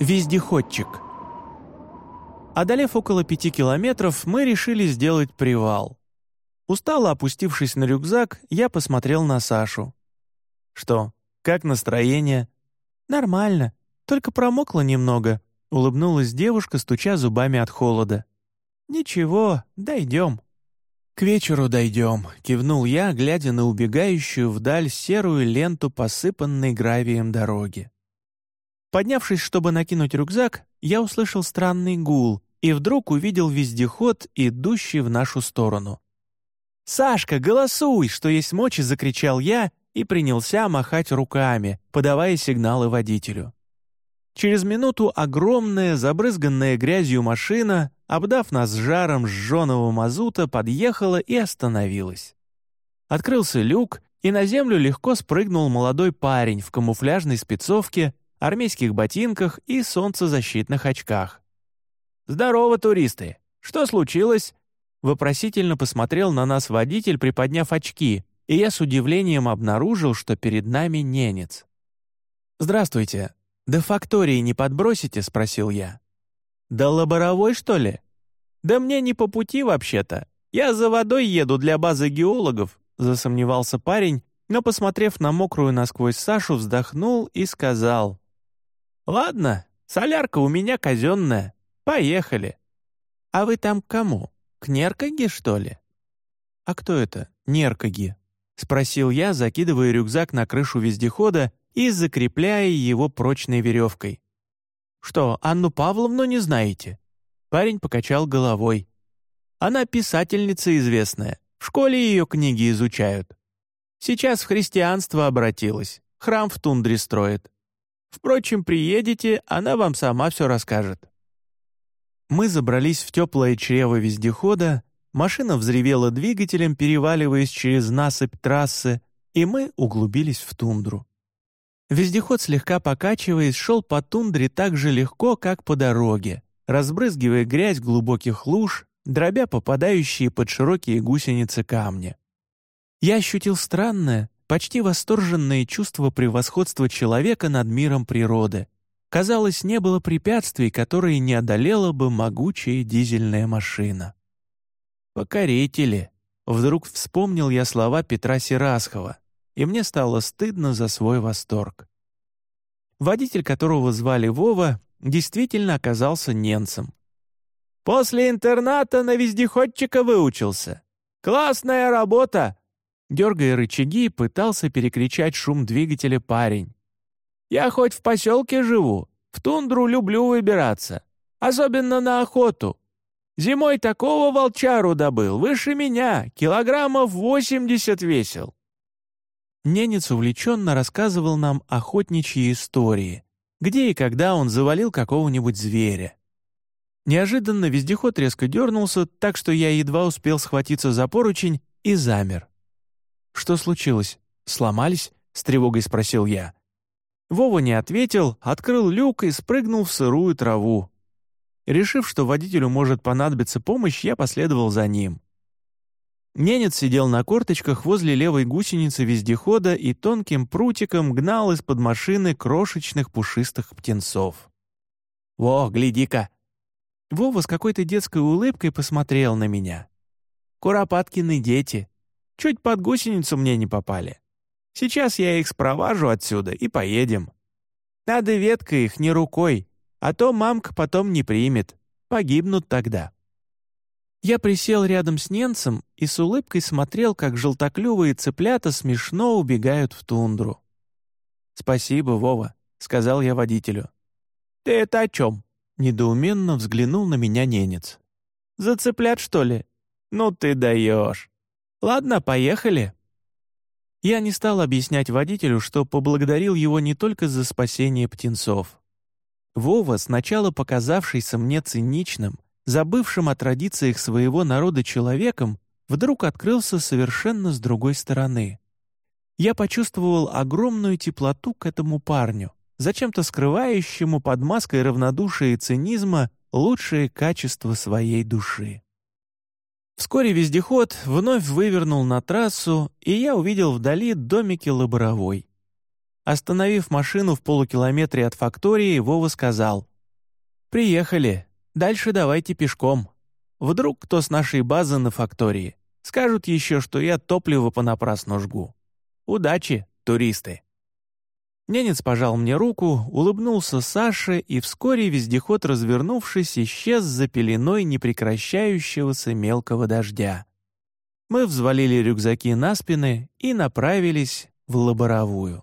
Вездеходчик. Одолев около пяти километров, мы решили сделать привал. Устало опустившись на рюкзак, я посмотрел на Сашу. «Что, как настроение?» «Нормально, только промокла немного», — улыбнулась девушка, стуча зубами от холода. «Ничего, дойдем». «К вечеру дойдем», — кивнул я, глядя на убегающую вдаль серую ленту посыпанной гравием дороги. Поднявшись, чтобы накинуть рюкзак, я услышал странный гул и вдруг увидел вездеход, идущий в нашу сторону. «Сашка, голосуй!» — что есть мочи, закричал я и принялся махать руками, подавая сигналы водителю. Через минуту огромная, забрызганная грязью машина, обдав нас жаром сжженного мазута, подъехала и остановилась. Открылся люк, и на землю легко спрыгнул молодой парень в камуфляжной спецовке, армейских ботинках и солнцезащитных очках. «Здорово, туристы! Что случилось?» Вопросительно посмотрел на нас водитель, приподняв очки, и я с удивлением обнаружил, что перед нами ненец. «Здравствуйте. «До фактории не подбросите?» — спросил я. «До лаборовой, что ли?» «Да мне не по пути вообще-то. Я за водой еду для базы геологов», — засомневался парень, но, посмотрев на мокрую насквозь Сашу, вздохнул и сказал. «Ладно, солярка у меня казенная. Поехали». «А вы там к кому? К Неркоге, что ли?» «А кто это, Неркоги?» — спросил я, закидывая рюкзак на крышу вездехода и закрепляя его прочной веревкой. «Что, Анну Павловну не знаете?» Парень покачал головой. «Она писательница известная, в школе ее книги изучают. Сейчас в христианство обратилась, храм в тундре строит. Впрочем, приедете, она вам сама все расскажет». Мы забрались в теплое чрево вездехода, машина взревела двигателем, переваливаясь через насыпь трассы, и мы углубились в тундру. Вездеход, слегка покачиваясь, шел по тундре так же легко, как по дороге, разбрызгивая грязь глубоких луж, дробя попадающие под широкие гусеницы камни. Я ощутил странное, почти восторженное чувство превосходства человека над миром природы. Казалось, не было препятствий, которые не одолела бы могучая дизельная машина. «Покорители!» — вдруг вспомнил я слова Петра Серасхова — и мне стало стыдно за свой восторг. Водитель, которого звали Вова, действительно оказался немцем. «После интерната на вездеходчика выучился. Классная работа!» Дергая рычаги, пытался перекричать шум двигателя парень. «Я хоть в поселке живу, в тундру люблю выбираться, особенно на охоту. Зимой такого волчару добыл, выше меня, килограммов восемьдесят весил. Ненец увлеченно рассказывал нам охотничьи истории, где и когда он завалил какого-нибудь зверя. Неожиданно вездеход резко дернулся, так что я едва успел схватиться за поручень и замер. «Что случилось? Сломались?» — с тревогой спросил я. Вова не ответил, открыл люк и спрыгнул в сырую траву. Решив, что водителю может понадобиться помощь, я последовал за ним. Ненец сидел на корточках возле левой гусеницы вездехода и тонким прутиком гнал из-под машины крошечных пушистых птенцов. «Во, гляди-ка!» Вова с какой-то детской улыбкой посмотрел на меня. «Куропаткины дети. Чуть под гусеницу мне не попали. Сейчас я их спроважу отсюда и поедем. Надо веткой их не рукой, а то мамка потом не примет. Погибнут тогда». Я присел рядом с ненцем и с улыбкой смотрел, как желтоклювые цыплята смешно убегают в тундру. «Спасибо, Вова», — сказал я водителю. «Ты это о чем?» — недоуменно взглянул на меня ненец. «За цыплят, что ли? Ну ты даешь. Ладно, поехали». Я не стал объяснять водителю, что поблагодарил его не только за спасение птенцов. Вова, сначала показавшийся мне циничным, забывшим о традициях своего народа человеком, вдруг открылся совершенно с другой стороны. Я почувствовал огромную теплоту к этому парню, зачем-то скрывающему под маской равнодушия и цинизма лучшие качества своей души. Вскоре вездеход вновь вывернул на трассу, и я увидел вдали домики Лоборовой. Остановив машину в полукилометре от фактории, Вова сказал — «Приехали. Дальше давайте пешком. Вдруг кто с нашей базы на фактории. Скажут еще, что я топливо понапрасну жгу. Удачи, туристы!» Ненец пожал мне руку, улыбнулся Саше, и вскоре вездеход, развернувшись, исчез за пеленой непрекращающегося мелкого дождя. Мы взвалили рюкзаки на спины и направились в лаборовую.